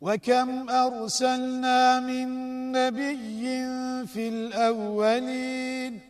وكم أرسلنا من نبي في الأولين